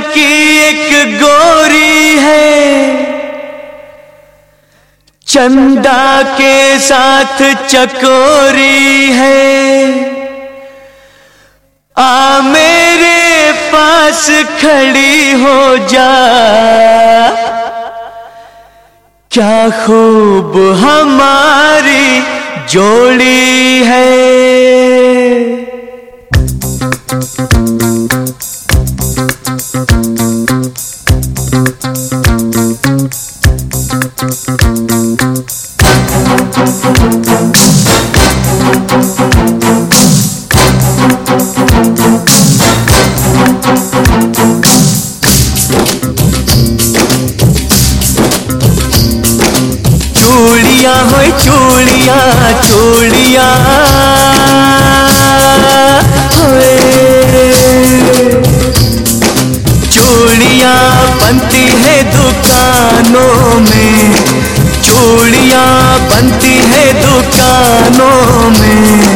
की एक गोरी है। चंदा के साथ चकोरी है। आ मेरे पास खड़ी हो जा। क्या खूब हमारी जोड़ी है। चूड़िया हो चूड़िया चूड़िया। बनती है दुकानों में। चूड़िया बनती है दुकानों में।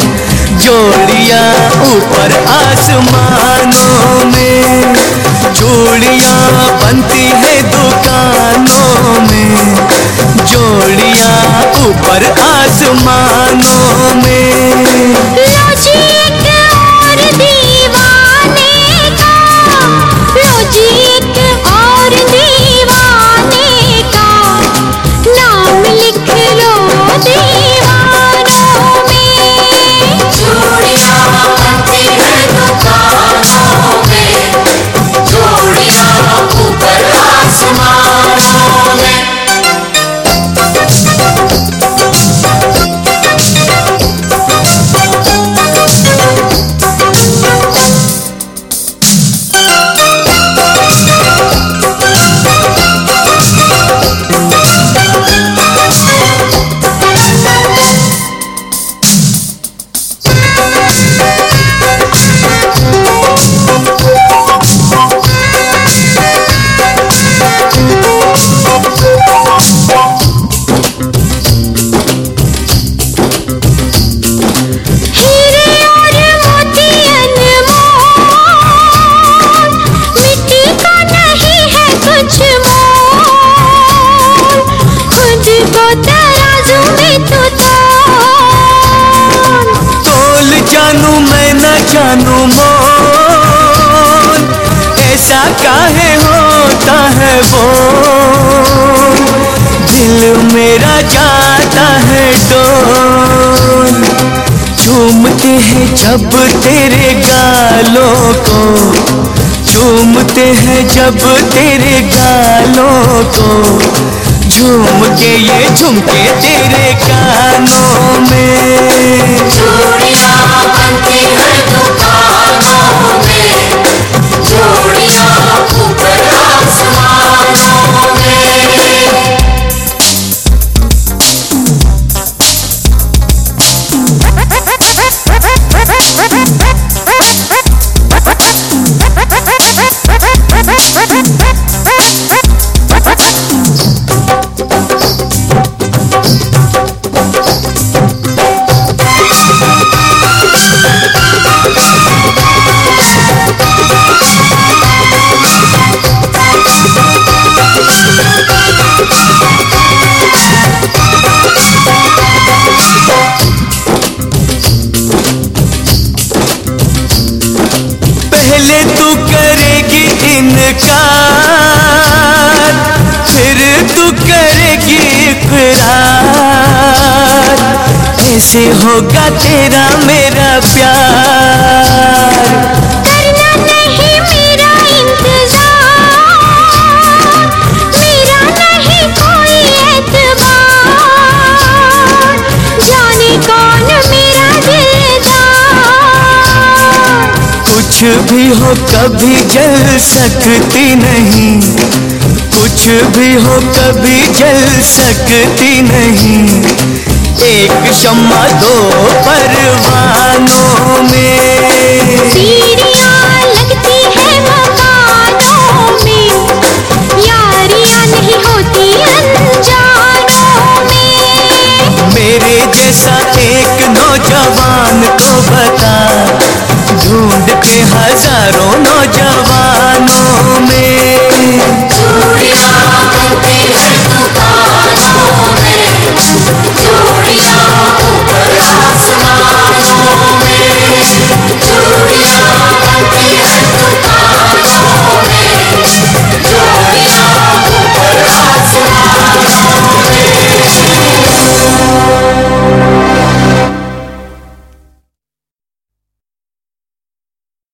जोड़िया ऊपर आसमानों में। चूड़िया बनती है दुकानों में। जोड़िया ऊपर आसमानों जानू। मैं, न जानू मोल ऐसा काहे होता है वो दिल मेरा जाता है डोल। झूमते हैं जब तेरे गालों को। झूमते हैं जब तेरे गालों को। झूम के ये झुमके तेरे कानों में। चूड़ियाँ बनती हर दुकानों ऐसे होगा तेरा मेरा प्यार। करना नहीं मेरा इंतज़ार। मेरा नहीं कोई एतबार। जाने कौन मेरा दिलदार। कुछ भी हो कभी जल सकती नहीं। कुछ भी हो कभी जल सकती नहीं। एक शम्मा दो परवानों में। सीढ़ियाँ लगती है मकानों में। यारियाँ नहीं होती अनजानों में। मेरे जैसा एक नौजवान को बता ढूंढते हज़ारों